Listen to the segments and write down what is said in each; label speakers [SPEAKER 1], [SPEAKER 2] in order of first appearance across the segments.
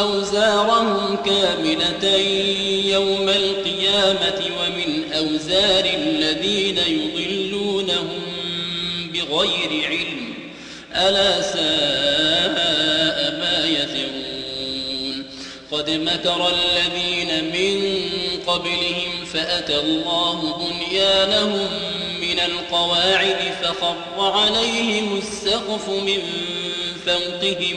[SPEAKER 1] أوزارهم كاملة يوم القيامة ومن أوزار الذين يضلونهم بغير علم. ألا ساء ما يذرون قد مكر الذين من قبلهم فأتى الله بنيانهم من القواعد فخر عليهم السقف من فوقهم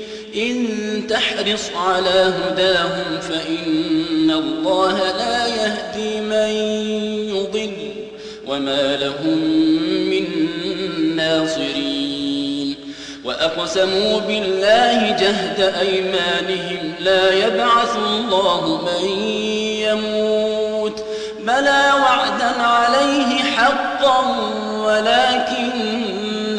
[SPEAKER 1] إن تحرص على هداهم فإن الله لا يهدي من يضل وما لهم من ناصرين. وأقسموا بالله جهد أيمانهم لا يبعث الله من يموت بلى وعدا عليه حقا ولكن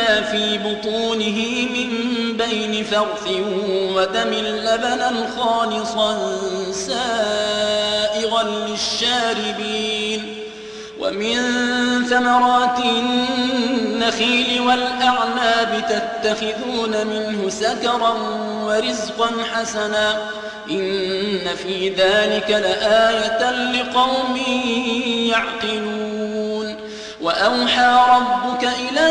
[SPEAKER 1] في بطونه من بين فرث ودم لبنا خالصا سائغا للشاربين ومن ثمرات النخيل والأعناب تتخذون منه سكرا ورزقا حسنا إن في ذلك لآية لقوم يعقلون وأوحى ربك إلى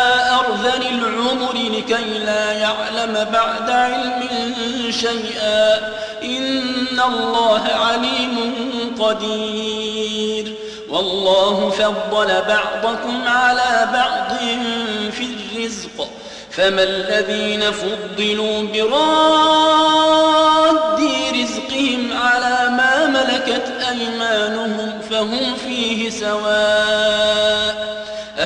[SPEAKER 1] أرذل العمر لكي لا يعلم بعد علم شيئا. إن الله عليم قدير. والله فضل بعضكم على بعض في الرزق. فما الذين فضلوا براد رزقهم على ما ملكت أيمانهم فهم فيه سواء.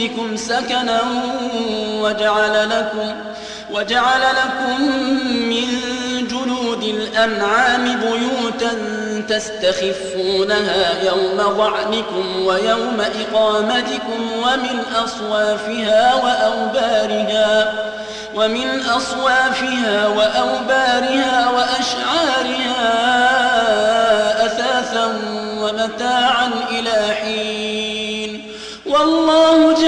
[SPEAKER 1] بيوتكم سكنا وجعل لكم وجعل لكم من جلود الأنعام بيوتا تستخفونها يوم ضعنكم ويوم إقامتكم ومن أصوافها وأوبارها ومن أصوافها وأوبارها وأشعارها أثاثا ومتاعا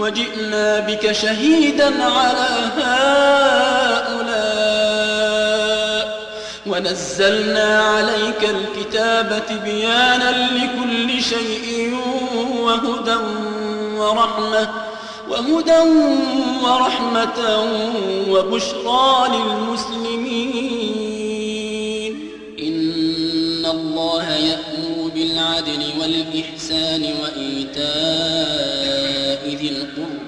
[SPEAKER 1] وجئنا بك شهيدا على هؤلاء. ونزلنا عليك الكتاب بيانا لكل شيء وهدى ورحمة وهدى ورحمة وبشرى للمسلمين. إن الله يأمر بالعدل والإحسان وإيتاء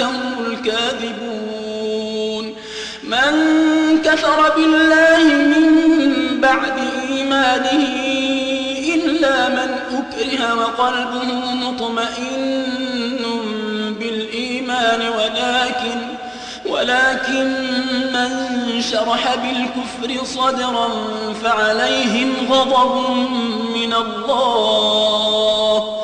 [SPEAKER 1] هم الكاذبون. من كفر بالله من بعد إيمانه إلا من أكره وقلبه مطمئن بالإيمان ولكن ولكن من شرح بالكفر صدرا فعليهم غضب من الله.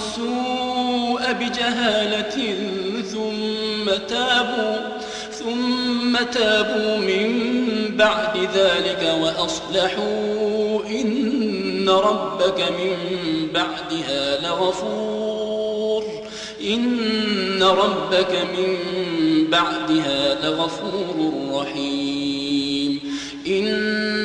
[SPEAKER 1] بجهالة ثم تابوا ثم تابوا من بعد ذلك وأصلحوا إن ربك من بعدها لغفور إن ربك من بعدها لغفور رحيم.